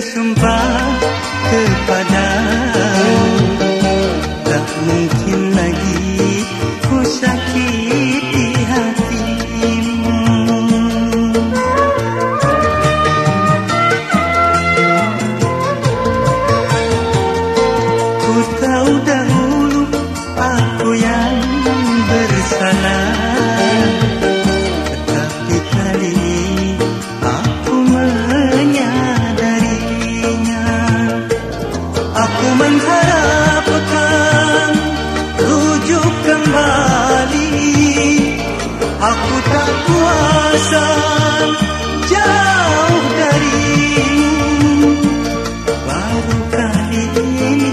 bersumpah kepada Aku mengharapkan rujuk kembali. Aku tak kuasa jauh darimu. Baru kali ini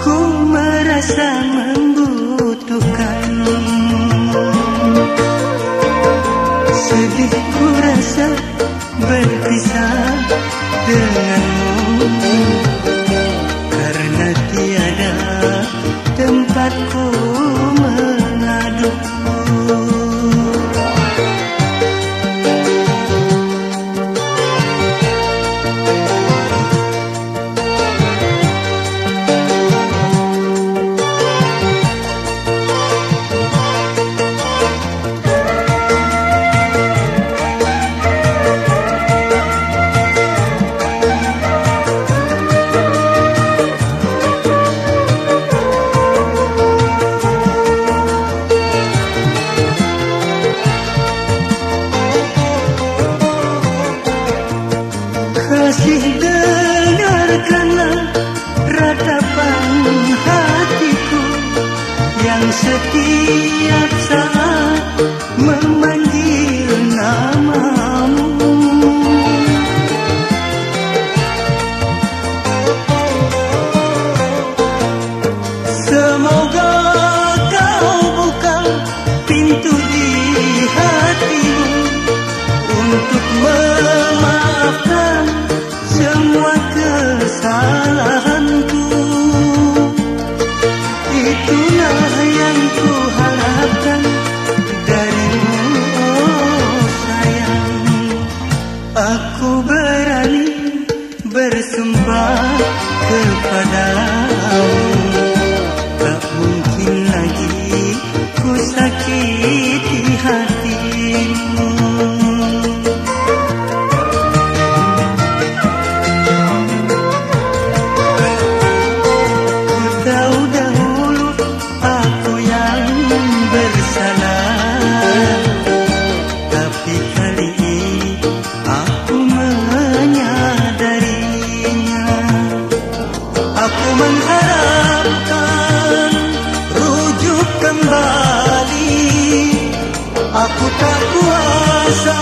ku merasa membutuhkanmu? Sedih ku rasa berpisah denganmu. Karena tiada tempatku memanggil Aku berani bersumpah kepadamu Aku mengharapkan rujuk kembali. Aku tak kuasa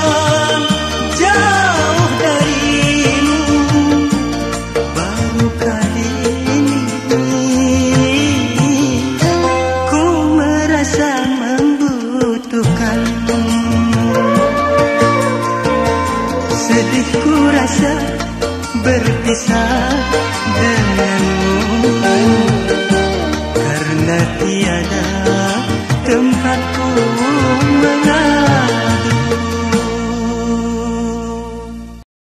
jauh darimu. Baru kali ini ku merasa membutuhkanmu? Sedih ku rasa berpisah tiada tempatku mengadu